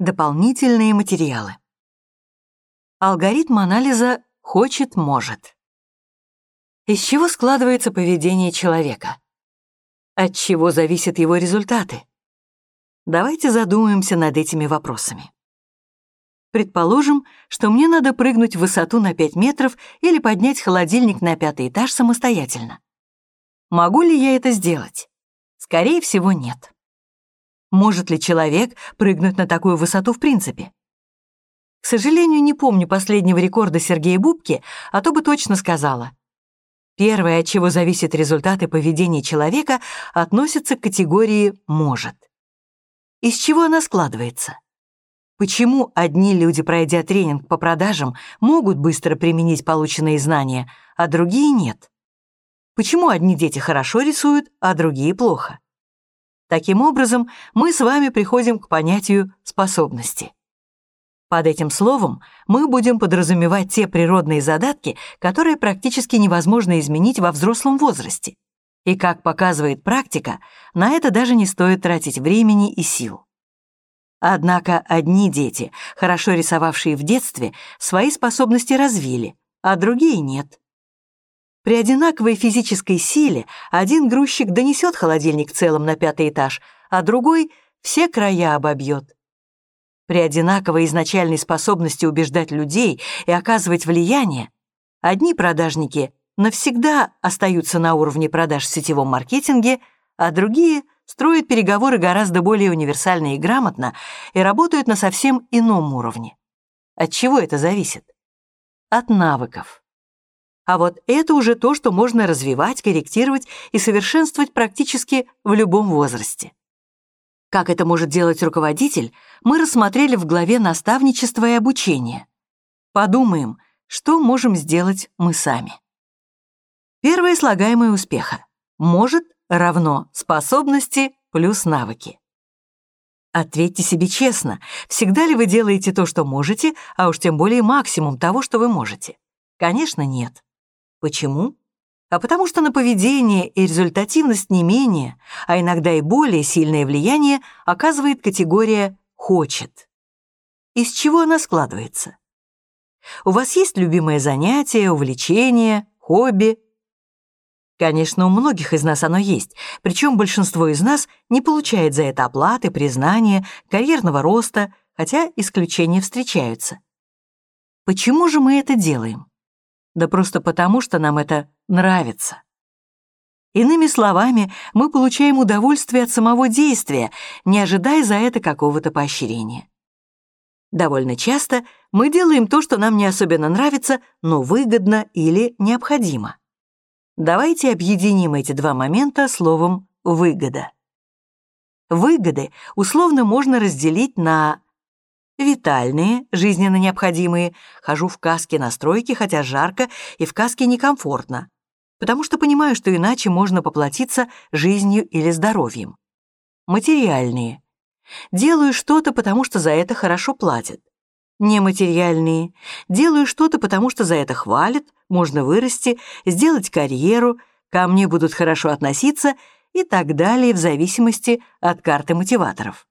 Дополнительные материалы. Алгоритм анализа «хочет-может». Из чего складывается поведение человека? От чего зависят его результаты? Давайте задумаемся над этими вопросами. Предположим, что мне надо прыгнуть в высоту на 5 метров или поднять холодильник на пятый этаж самостоятельно. Могу ли я это сделать? Скорее всего, нет. Может ли человек прыгнуть на такую высоту в принципе? К сожалению, не помню последнего рекорда Сергея Бубки, а то бы точно сказала. Первое, от чего зависят результаты поведения человека, относится к категории «может». Из чего она складывается? Почему одни люди, пройдя тренинг по продажам, могут быстро применить полученные знания, а другие нет? Почему одни дети хорошо рисуют, а другие плохо? Таким образом, мы с вами приходим к понятию способности. Под этим словом мы будем подразумевать те природные задатки, которые практически невозможно изменить во взрослом возрасте. И, как показывает практика, на это даже не стоит тратить времени и сил. Однако одни дети, хорошо рисовавшие в детстве, свои способности развили, а другие нет. При одинаковой физической силе один грузчик донесет холодильник целым на пятый этаж, а другой все края обобьет. При одинаковой изначальной способности убеждать людей и оказывать влияние, одни продажники навсегда остаются на уровне продаж в сетевом маркетинге, а другие — строят переговоры гораздо более универсально и грамотно и работают на совсем ином уровне. От чего это зависит? От навыков. А вот это уже то, что можно развивать, корректировать и совершенствовать практически в любом возрасте. Как это может делать руководитель, мы рассмотрели в главе «Наставничество и обучение». Подумаем, что можем сделать мы сами. Первое слагаемое успеха. Может равно способности плюс навыки. Ответьте себе честно, всегда ли вы делаете то, что можете, а уж тем более максимум того, что вы можете? Конечно, нет. Почему? А потому что на поведение и результативность не менее, а иногда и более сильное влияние оказывает категория «хочет». Из чего она складывается? У вас есть любимое занятие, увлечение, хобби, Конечно, у многих из нас оно есть, причем большинство из нас не получает за это оплаты, признания, карьерного роста, хотя исключения встречаются. Почему же мы это делаем? Да просто потому, что нам это нравится. Иными словами, мы получаем удовольствие от самого действия, не ожидая за это какого-то поощрения. Довольно часто мы делаем то, что нам не особенно нравится, но выгодно или необходимо. Давайте объединим эти два момента словом «выгода». Выгоды условно можно разделить на витальные, жизненно необходимые, хожу в каске на стройке, хотя жарко и в каске некомфортно, потому что понимаю, что иначе можно поплатиться жизнью или здоровьем. Материальные. Делаю что-то, потому что за это хорошо платят нематериальные. Делаю что-то, потому что за это хвалят, можно вырасти, сделать карьеру, ко мне будут хорошо относиться и так далее в зависимости от карты мотиваторов.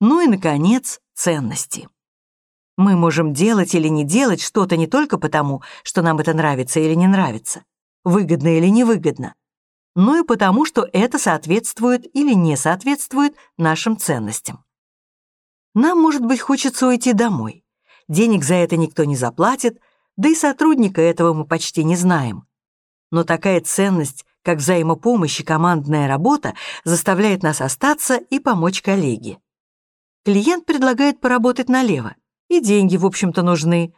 Ну и, наконец, ценности. Мы можем делать или не делать что-то не только потому, что нам это нравится или не нравится, выгодно или невыгодно, но и потому, что это соответствует или не соответствует нашим ценностям. Нам, может быть, хочется уйти домой. Денег за это никто не заплатит, да и сотрудника этого мы почти не знаем. Но такая ценность, как взаимопомощь и командная работа, заставляет нас остаться и помочь коллеге. Клиент предлагает поработать налево, и деньги, в общем-то, нужны.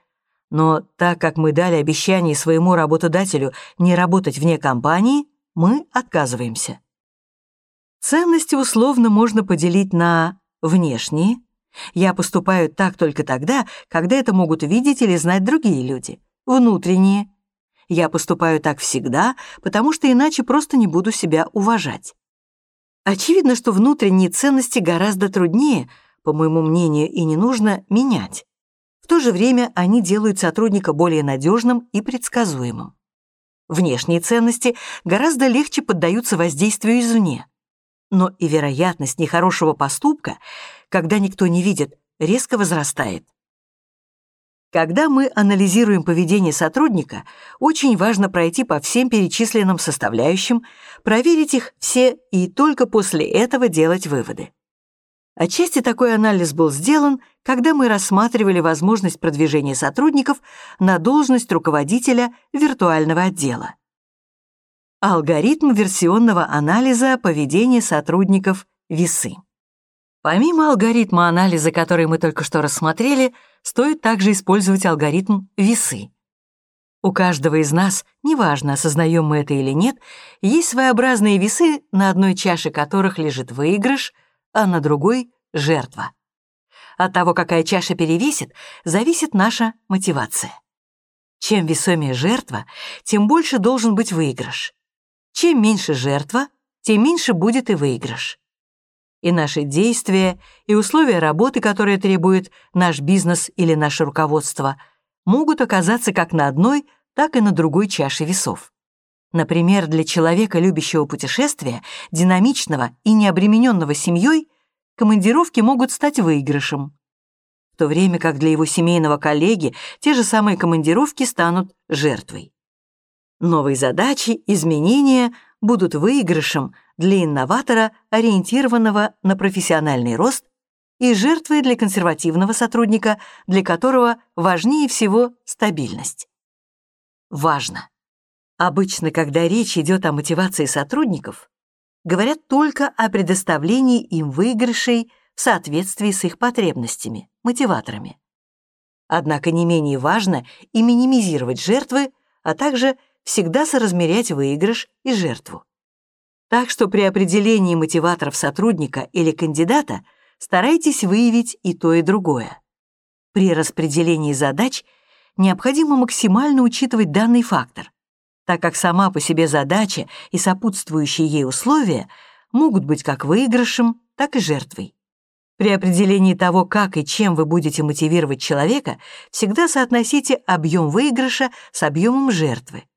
Но так как мы дали обещание своему работодателю не работать вне компании, мы отказываемся. Ценности условно можно поделить на внешние, я поступаю так только тогда, когда это могут видеть или знать другие люди. Внутренние. Я поступаю так всегда, потому что иначе просто не буду себя уважать. Очевидно, что внутренние ценности гораздо труднее, по моему мнению, и не нужно менять. В то же время они делают сотрудника более надежным и предсказуемым. Внешние ценности гораздо легче поддаются воздействию извне. Но и вероятность нехорошего поступка когда никто не видит, резко возрастает. Когда мы анализируем поведение сотрудника, очень важно пройти по всем перечисленным составляющим, проверить их все и только после этого делать выводы. Отчасти такой анализ был сделан, когда мы рассматривали возможность продвижения сотрудников на должность руководителя виртуального отдела. Алгоритм версионного анализа поведения сотрудников весы. Помимо алгоритма анализа, который мы только что рассмотрели, стоит также использовать алгоритм весы. У каждого из нас, неважно, осознаем мы это или нет, есть своеобразные весы, на одной чаше которых лежит выигрыш, а на другой — жертва. От того, какая чаша перевесит, зависит наша мотивация. Чем весомее жертва, тем больше должен быть выигрыш. Чем меньше жертва, тем меньше будет и выигрыш и наши действия, и условия работы, которые требует наш бизнес или наше руководство, могут оказаться как на одной, так и на другой чаше весов. Например, для человека, любящего путешествия, динамичного и необремененного семьей, командировки могут стать выигрышем, в то время как для его семейного коллеги те же самые командировки станут жертвой. Новые задачи, изменения будут выигрышем для инноватора, ориентированного на профессиональный рост, и жертвой для консервативного сотрудника, для которого важнее всего стабильность. Важно. Обычно, когда речь идет о мотивации сотрудников, говорят только о предоставлении им выигрышей в соответствии с их потребностями, мотиваторами. Однако не менее важно и минимизировать жертвы, а также всегда соразмерять выигрыш и жертву. Так что при определении мотиваторов сотрудника или кандидата старайтесь выявить и то, и другое. При распределении задач необходимо максимально учитывать данный фактор, так как сама по себе задача и сопутствующие ей условия могут быть как выигрышем, так и жертвой. При определении того, как и чем вы будете мотивировать человека, всегда соотносите объем выигрыша с объемом жертвы.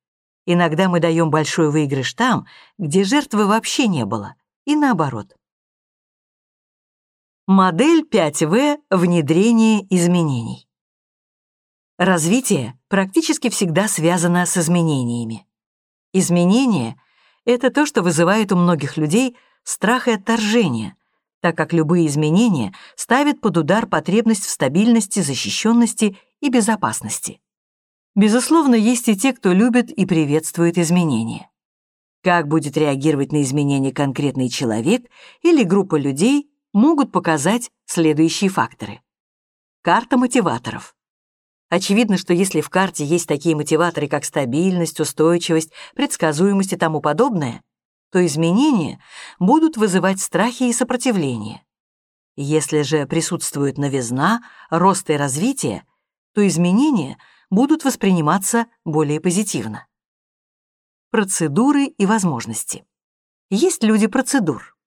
Иногда мы даем большой выигрыш там, где жертвы вообще не было, и наоборот. Модель 5В внедрения изменений. Развитие практически всегда связано с изменениями. Изменения — это то, что вызывает у многих людей страх и отторжение, так как любые изменения ставят под удар потребность в стабильности, защищенности и безопасности. Безусловно, есть и те, кто любит и приветствует изменения. Как будет реагировать на изменения конкретный человек или группа людей, могут показать следующие факторы. Карта мотиваторов. Очевидно, что если в карте есть такие мотиваторы, как стабильность, устойчивость, предсказуемость и тому подобное, то изменения будут вызывать страхи и сопротивление. Если же присутствует новизна, рост и развитие, то изменения — будут восприниматься более позитивно. Процедуры и возможности. Есть люди процедур.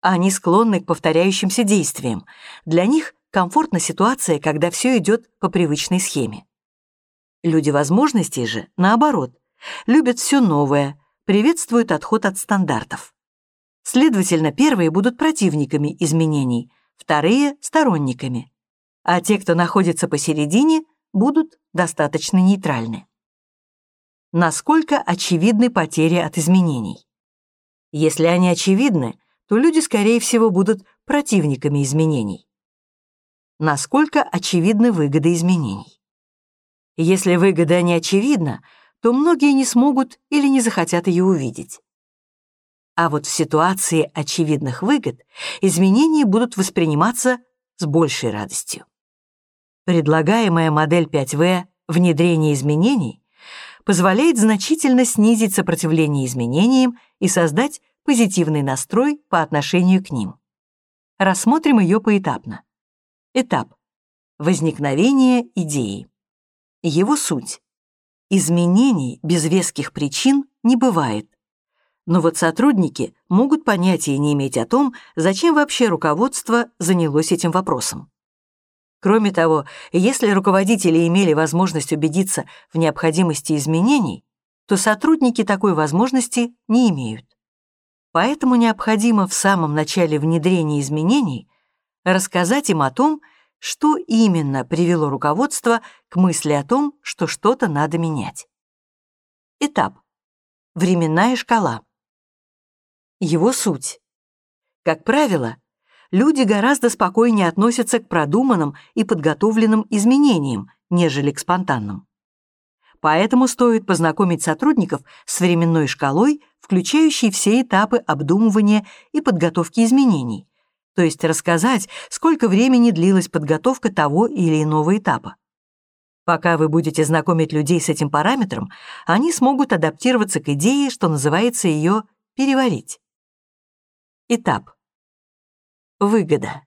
Они склонны к повторяющимся действиям. Для них комфортна ситуация, когда все идет по привычной схеме. Люди возможностей же, наоборот, любят все новое, приветствуют отход от стандартов. Следовательно, первые будут противниками изменений, вторые — сторонниками. А те, кто находится посередине, будут достаточно нейтральны. Насколько очевидны потери от изменений? Если они очевидны, то люди, скорее всего, будут противниками изменений. Насколько очевидны выгоды изменений? Если выгода не очевидна, то многие не смогут или не захотят ее увидеть. А вот в ситуации очевидных выгод изменения будут восприниматься с большей радостью. Предлагаемая модель 5В внедрения изменений позволяет значительно снизить сопротивление изменениям и создать позитивный настрой по отношению к ним. Рассмотрим ее поэтапно. Этап. Возникновение идеи. Его суть. Изменений без веских причин не бывает. Но вот сотрудники могут понятия не иметь о том, зачем вообще руководство занялось этим вопросом. Кроме того, если руководители имели возможность убедиться в необходимости изменений, то сотрудники такой возможности не имеют. Поэтому необходимо в самом начале внедрения изменений рассказать им о том, что именно привело руководство к мысли о том, что что-то надо менять. Этап. Временная шкала. Его суть. Как правило, люди гораздо спокойнее относятся к продуманным и подготовленным изменениям, нежели к спонтанным. Поэтому стоит познакомить сотрудников с временной шкалой, включающей все этапы обдумывания и подготовки изменений, то есть рассказать, сколько времени длилась подготовка того или иного этапа. Пока вы будете знакомить людей с этим параметром, они смогут адаптироваться к идее, что называется ее «переварить». Этап. Выгода.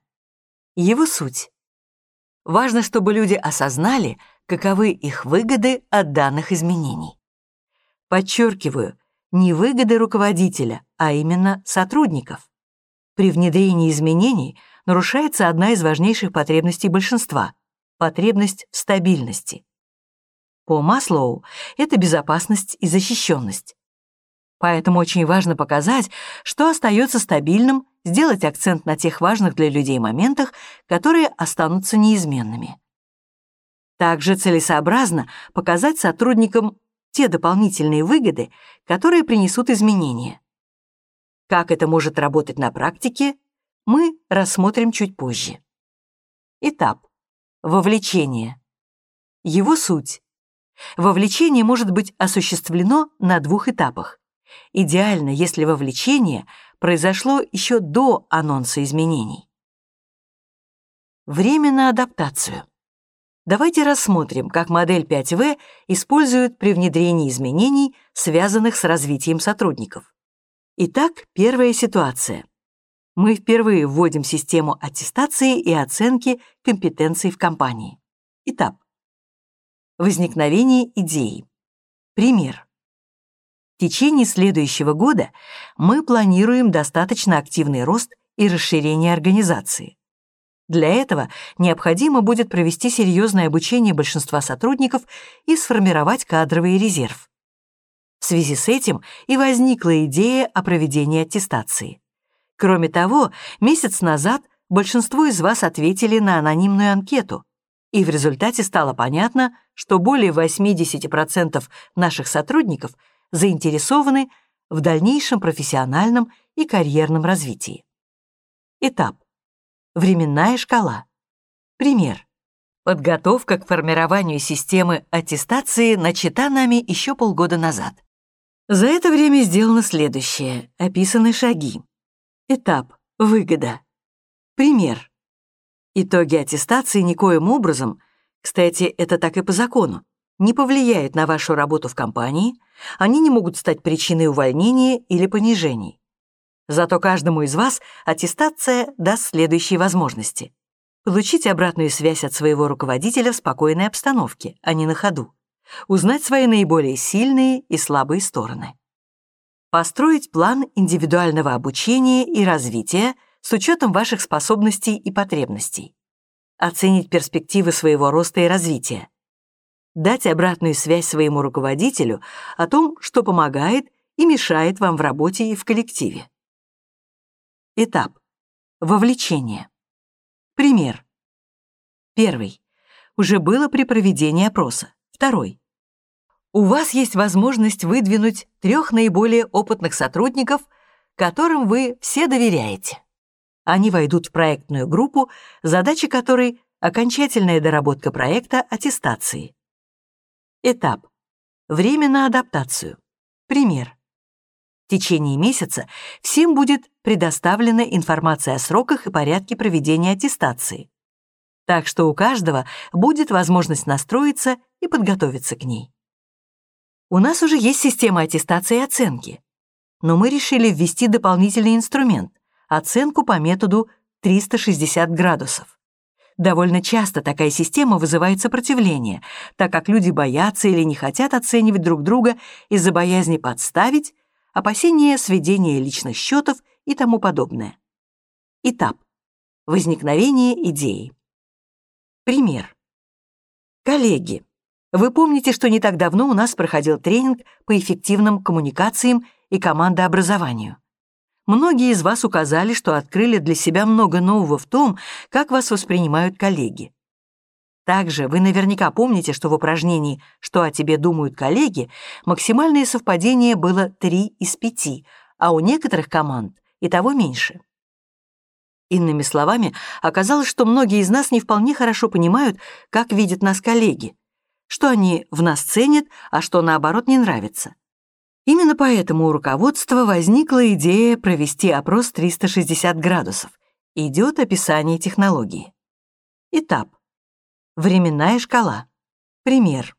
Его суть. Важно, чтобы люди осознали, каковы их выгоды от данных изменений. Подчеркиваю, не выгоды руководителя, а именно сотрудников. При внедрении изменений нарушается одна из важнейших потребностей большинства — потребность в стабильности. По Маслоу это безопасность и защищенность. Поэтому очень важно показать, что остается стабильным, сделать акцент на тех важных для людей моментах, которые останутся неизменными. Также целесообразно показать сотрудникам те дополнительные выгоды, которые принесут изменения. Как это может работать на практике, мы рассмотрим чуть позже. Этап. Вовлечение. Его суть. Вовлечение может быть осуществлено на двух этапах. Идеально, если вовлечение произошло еще до анонса изменений. Время на адаптацию. Давайте рассмотрим, как модель 5В используют при внедрении изменений, связанных с развитием сотрудников. Итак, первая ситуация. Мы впервые вводим систему аттестации и оценки компетенций в компании. Этап. Возникновение идеи. Пример. В течение следующего года мы планируем достаточно активный рост и расширение организации. Для этого необходимо будет провести серьезное обучение большинства сотрудников и сформировать кадровый резерв. В связи с этим и возникла идея о проведении аттестации. Кроме того, месяц назад большинство из вас ответили на анонимную анкету, и в результате стало понятно, что более 80% наших сотрудников заинтересованы в дальнейшем профессиональном и карьерном развитии. Этап. Временная шкала. Пример. Подготовка к формированию системы аттестации начата нами еще полгода назад. За это время сделано следующее. Описаны шаги. Этап. Выгода. Пример. Итоги аттестации никоим образом, кстати, это так и по закону, не повлияют на вашу работу в компании, они не могут стать причиной увольнения или понижений. Зато каждому из вас аттестация даст следующие возможности. Получить обратную связь от своего руководителя в спокойной обстановке, а не на ходу узнать свои наиболее сильные и слабые стороны. Построить план индивидуального обучения и развития с учетом ваших способностей и потребностей. Оценить перспективы своего роста и развития. Дать обратную связь своему руководителю о том, что помогает и мешает вам в работе и в коллективе. Этап. Вовлечение. Пример. Первый. Уже было при проведении опроса. Второй. У вас есть возможность выдвинуть трех наиболее опытных сотрудников, которым вы все доверяете. Они войдут в проектную группу, задача которой — окончательная доработка проекта аттестации. Этап. Время на адаптацию. Пример. В течение месяца всем будет предоставлена информация о сроках и порядке проведения аттестации. Так что у каждого будет возможность настроиться и подготовиться к ней. У нас уже есть система аттестации и оценки, но мы решили ввести дополнительный инструмент — оценку по методу 360 градусов. Довольно часто такая система вызывает сопротивление, так как люди боятся или не хотят оценивать друг друга из-за боязни подставить, опасения сведения личных счетов и тому подобное. Этап. Возникновение идеи. Пример. Коллеги, вы помните, что не так давно у нас проходил тренинг по эффективным коммуникациям и командообразованию. Многие из вас указали, что открыли для себя много нового в том, как вас воспринимают коллеги. Также вы наверняка помните, что в упражнении «Что о тебе думают коллеги» максимальное совпадение было 3 из 5, а у некоторых команд и того меньше. Иными словами, оказалось, что многие из нас не вполне хорошо понимают, как видят нас коллеги, что они в нас ценят, а что, наоборот, не нравится. Именно поэтому у руководства возникла идея провести опрос 360 градусов. Идет описание технологии. Этап. Временная шкала. Пример.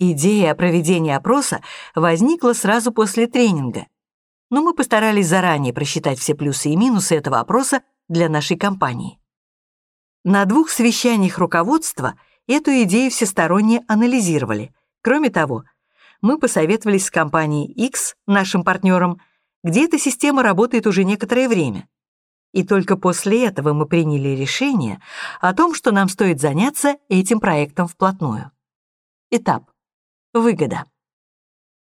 Идея о проведении опроса возникла сразу после тренинга, но мы постарались заранее просчитать все плюсы и минусы этого опроса для нашей компании. На двух совещаниях руководства эту идею всесторонне анализировали. Кроме того, мы посоветовались с компанией X, нашим партнером, где эта система работает уже некоторое время. И только после этого мы приняли решение о том, что нам стоит заняться этим проектом вплотную. Этап. Выгода.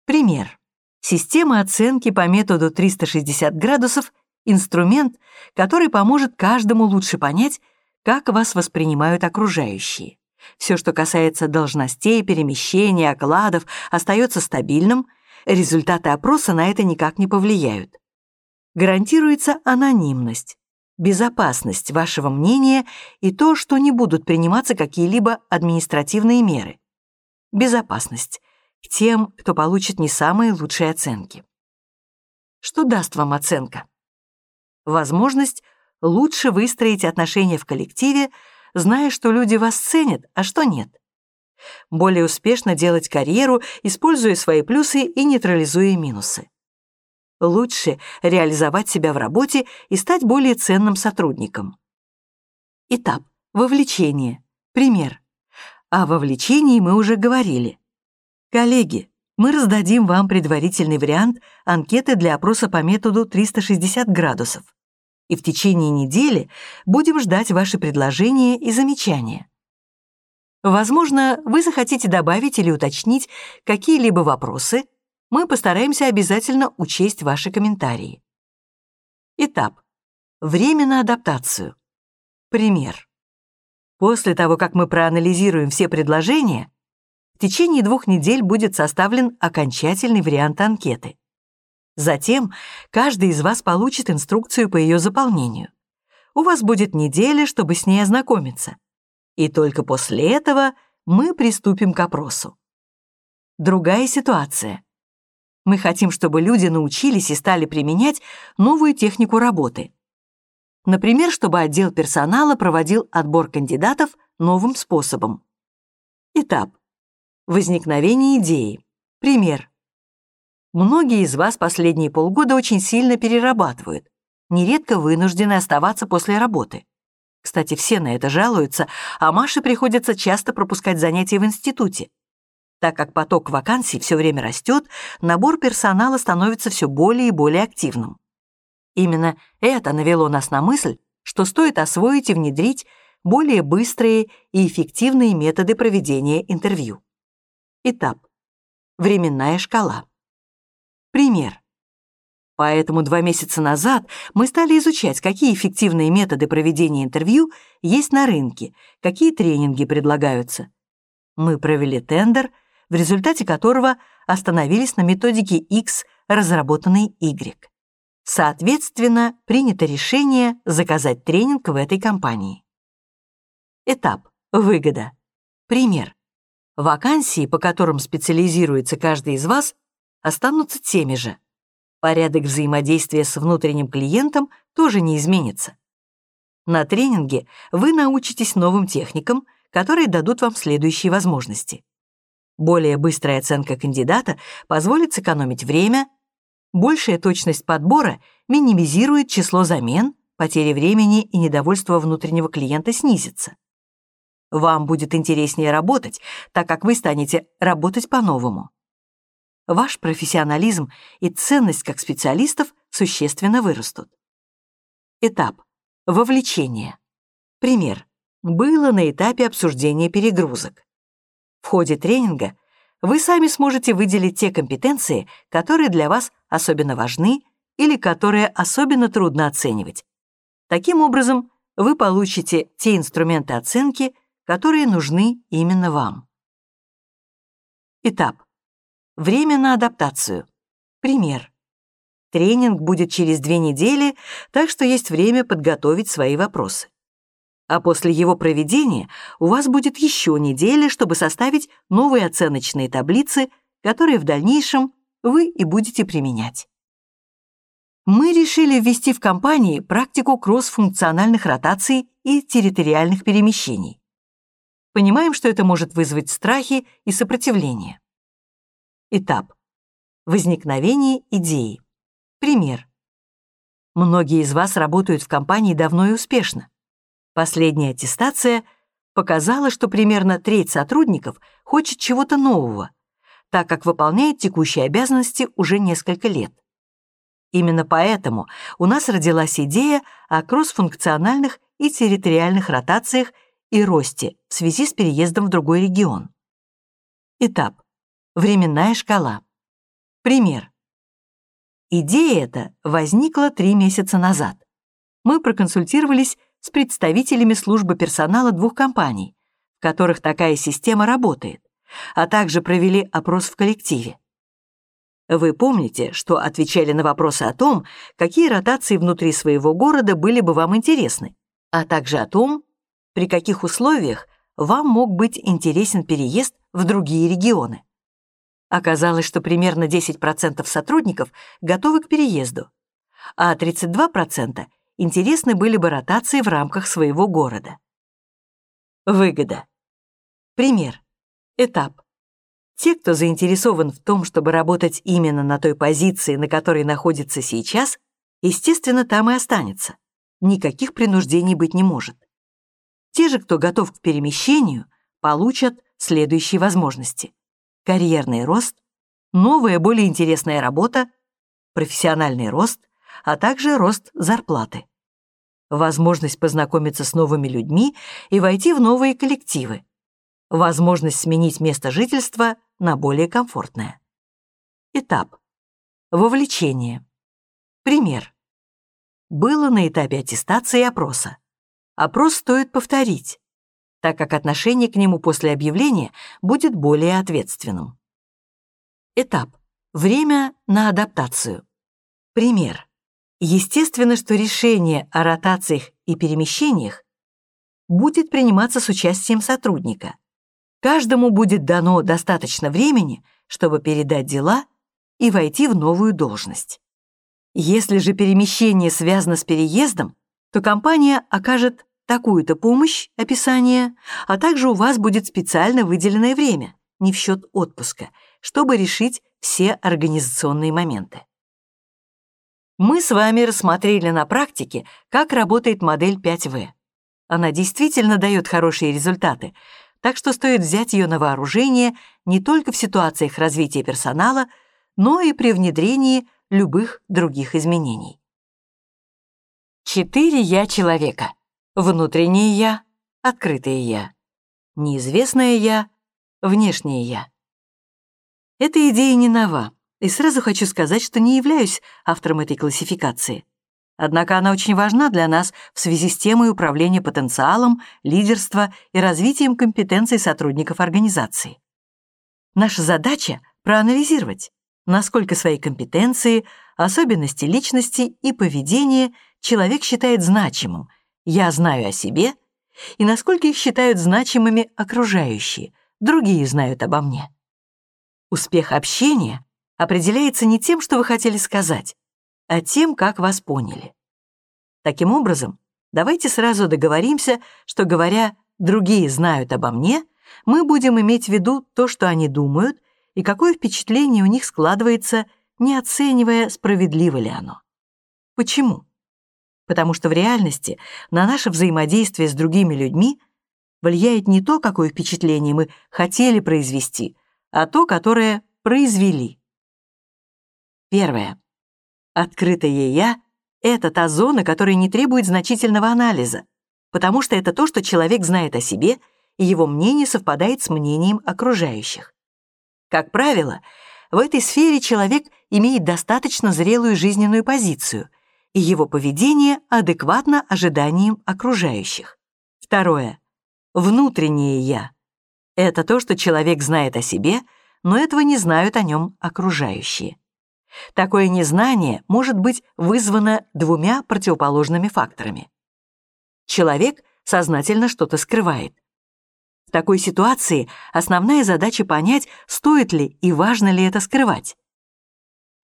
Пример. Система оценки по методу 360 градусов — инструмент, который поможет каждому лучше понять, как вас воспринимают окружающие. Все, что касается должностей, перемещений, окладов, остается стабильным, результаты опроса на это никак не повлияют гарантируется анонимность, безопасность вашего мнения и то, что не будут приниматься какие-либо административные меры. Безопасность к тем, кто получит не самые лучшие оценки. Что даст вам оценка? Возможность лучше выстроить отношения в коллективе, зная, что люди вас ценят, а что нет. Более успешно делать карьеру, используя свои плюсы и нейтрализуя минусы лучше реализовать себя в работе и стать более ценным сотрудником. Этап. Вовлечение. Пример. О вовлечении мы уже говорили. Коллеги, мы раздадим вам предварительный вариант анкеты для опроса по методу 360 градусов. И в течение недели будем ждать ваши предложения и замечания. Возможно, вы захотите добавить или уточнить какие-либо вопросы, мы постараемся обязательно учесть ваши комментарии. Этап. Время на адаптацию. Пример. После того, как мы проанализируем все предложения, в течение двух недель будет составлен окончательный вариант анкеты. Затем каждый из вас получит инструкцию по ее заполнению. У вас будет неделя, чтобы с ней ознакомиться. И только после этого мы приступим к опросу. Другая ситуация. Мы хотим, чтобы люди научились и стали применять новую технику работы. Например, чтобы отдел персонала проводил отбор кандидатов новым способом. Этап. Возникновение идеи. Пример. Многие из вас последние полгода очень сильно перерабатывают, нередко вынуждены оставаться после работы. Кстати, все на это жалуются, а Маше приходится часто пропускать занятия в институте. Так как поток вакансий все время растет, набор персонала становится все более и более активным. Именно это навело нас на мысль, что стоит освоить и внедрить более быстрые и эффективные методы проведения интервью. Этап. Временная шкала. Пример. Поэтому два месяца назад мы стали изучать, какие эффективные методы проведения интервью есть на рынке, какие тренинги предлагаются. Мы провели тендер — в результате которого остановились на методике X, разработанной Y. Соответственно, принято решение заказать тренинг в этой компании. Этап. Выгода. Пример. Вакансии, по которым специализируется каждый из вас, останутся теми же. Порядок взаимодействия с внутренним клиентом тоже не изменится. На тренинге вы научитесь новым техникам, которые дадут вам следующие возможности. Более быстрая оценка кандидата позволит сэкономить время, большая точность подбора минимизирует число замен, потери времени и недовольство внутреннего клиента снизится. Вам будет интереснее работать, так как вы станете работать по-новому. Ваш профессионализм и ценность как специалистов существенно вырастут. Этап. Вовлечение. Пример. Было на этапе обсуждения перегрузок. В ходе тренинга вы сами сможете выделить те компетенции, которые для вас особенно важны, или которое особенно трудно оценивать. Таким образом, вы получите те инструменты оценки, которые нужны именно вам. Этап. Время на адаптацию. Пример. Тренинг будет через две недели, так что есть время подготовить свои вопросы. А после его проведения у вас будет еще неделя, чтобы составить новые оценочные таблицы, которые в дальнейшем вы и будете применять. Мы решили ввести в компании практику кроссфункциональных ротаций и территориальных перемещений. Понимаем, что это может вызвать страхи и сопротивление. Этап. Возникновение идеи. Пример. Многие из вас работают в компании давно и успешно. Последняя аттестация показала, что примерно треть сотрудников хочет чего-то нового, так как выполняет текущие обязанности уже несколько лет. Именно поэтому у нас родилась идея о кроссфункциональных и территориальных ротациях и росте в связи с переездом в другой регион. Этап. Временная шкала. Пример. Идея эта возникла три месяца назад. Мы проконсультировались с представителями службы персонала двух компаний, в которых такая система работает, а также провели опрос в коллективе. Вы помните, что отвечали на вопросы о том, какие ротации внутри своего города были бы вам интересны, а также о том, при каких условиях вам мог быть интересен переезд в другие регионы. Оказалось, что примерно 10% сотрудников готовы к переезду, а 32% интересны были бы ротации в рамках своего города. Выгода. Пример. Этап. Те, кто заинтересован в том, чтобы работать именно на той позиции, на которой находится сейчас, естественно, там и останется. Никаких принуждений быть не может. Те же, кто готов к перемещению, получат следующие возможности карьерный рост, новая, более интересная работа, профессиональный рост, а также рост зарплаты. Возможность познакомиться с новыми людьми и войти в новые коллективы. Возможность сменить место жительства на более комфортное. Этап. Вовлечение. Пример. Было на этапе аттестации опроса. Опрос стоит повторить так как отношение к нему после объявления будет более ответственным. Этап. Время на адаптацию. Пример. Естественно, что решение о ротациях и перемещениях будет приниматься с участием сотрудника. Каждому будет дано достаточно времени, чтобы передать дела и войти в новую должность. Если же перемещение связано с переездом, то компания окажет такую-то помощь, описание, а также у вас будет специально выделенное время, не в счет отпуска, чтобы решить все организационные моменты. Мы с вами рассмотрели на практике, как работает модель 5В. Она действительно дает хорошие результаты, так что стоит взять ее на вооружение не только в ситуациях развития персонала, но и при внедрении любых других изменений. Четыре «я» человека — Внутреннее «я», открытое «я», неизвестное «я», внешнее «я». Эта идея не нова, и сразу хочу сказать, что не являюсь автором этой классификации. Однако она очень важна для нас в связи с темой управления потенциалом, лидерства и развитием компетенций сотрудников организации. Наша задача — проанализировать, насколько свои компетенции, особенности личности и поведения человек считает значимым я знаю о себе и насколько их считают значимыми окружающие, другие знают обо мне. Успех общения определяется не тем, что вы хотели сказать, а тем, как вас поняли. Таким образом, давайте сразу договоримся, что, говоря «другие знают обо мне», мы будем иметь в виду то, что они думают, и какое впечатление у них складывается, не оценивая, справедливо ли оно. Почему? Потому что в реальности на наше взаимодействие с другими людьми влияет не то, какое впечатление мы хотели произвести, а то, которое произвели. Первое. Открытое «я» — это та зона, которая не требует значительного анализа, потому что это то, что человек знает о себе, и его мнение совпадает с мнением окружающих. Как правило, В этой сфере человек имеет достаточно зрелую жизненную позицию, и его поведение адекватно ожиданиям окружающих. Второе. Внутреннее «я». Это то, что человек знает о себе, но этого не знают о нем окружающие. Такое незнание может быть вызвано двумя противоположными факторами. Человек сознательно что-то скрывает. В такой ситуации основная задача понять, стоит ли и важно ли это скрывать.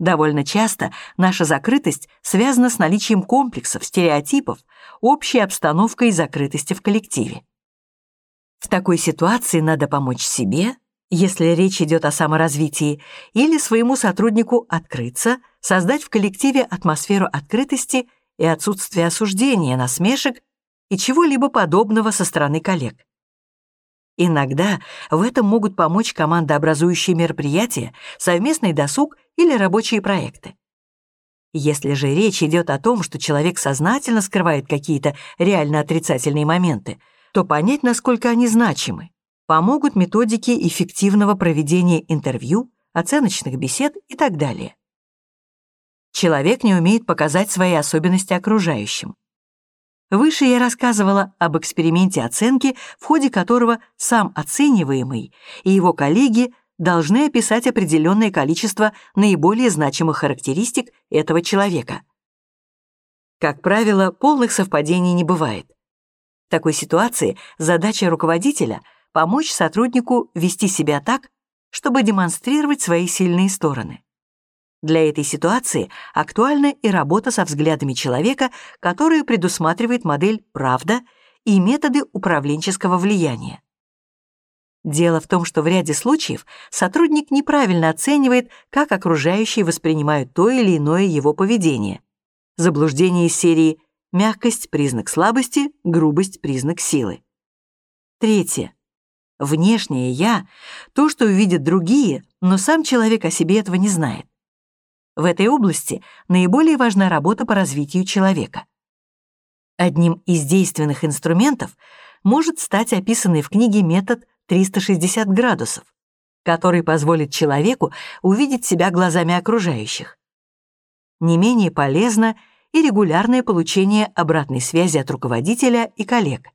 Довольно часто наша закрытость связана с наличием комплексов, стереотипов, общей обстановкой закрытости в коллективе. В такой ситуации надо помочь себе, если речь идет о саморазвитии, или своему сотруднику открыться, создать в коллективе атмосферу открытости и отсутствия осуждения, насмешек и чего-либо подобного со стороны коллег. Иногда в этом могут помочь командообразующие мероприятия, совместный досуг или рабочие проекты. Если же речь идет о том, что человек сознательно скрывает какие-то реально отрицательные моменты, то понять, насколько они значимы, помогут методики эффективного проведения интервью, оценочных бесед и так далее. Человек не умеет показать свои особенности окружающим. Выше я рассказывала об эксперименте оценки, в ходе которого сам оцениваемый и его коллеги должны описать определенное количество наиболее значимых характеристик этого человека. Как правило, полных совпадений не бывает. В такой ситуации задача руководителя — помочь сотруднику вести себя так, чтобы демонстрировать свои сильные стороны. Для этой ситуации актуальна и работа со взглядами человека, которая предусматривает модель «правда» и методы управленческого влияния. Дело в том, что в ряде случаев сотрудник неправильно оценивает, как окружающие воспринимают то или иное его поведение. Заблуждение из серии «мягкость – признак слабости, грубость – признак силы». Третье. Внешнее «я» — то, что увидят другие, но сам человек о себе этого не знает. В этой области наиболее важна работа по развитию человека. Одним из действенных инструментов может стать описанный в книге метод 360 градусов, который позволит человеку увидеть себя глазами окружающих. Не менее полезно и регулярное получение обратной связи от руководителя и коллег.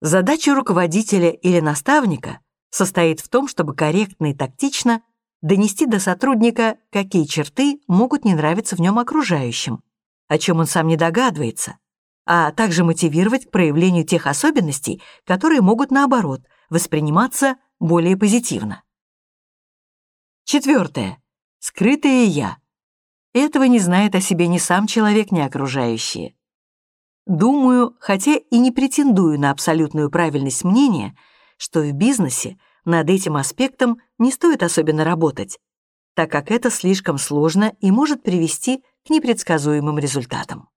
Задача руководителя или наставника состоит в том, чтобы корректно и тактично донести до сотрудника, какие черты могут не нравиться в нем окружающим, о чем он сам не догадывается, а также мотивировать к проявлению тех особенностей, которые могут, наоборот, восприниматься более позитивно. Четвертое. Скрытое «я». Этого не знает о себе ни сам человек, ни окружающие. Думаю, хотя и не претендую на абсолютную правильность мнения, что в бизнесе над этим аспектом не стоит особенно работать, так как это слишком сложно и может привести к непредсказуемым результатам.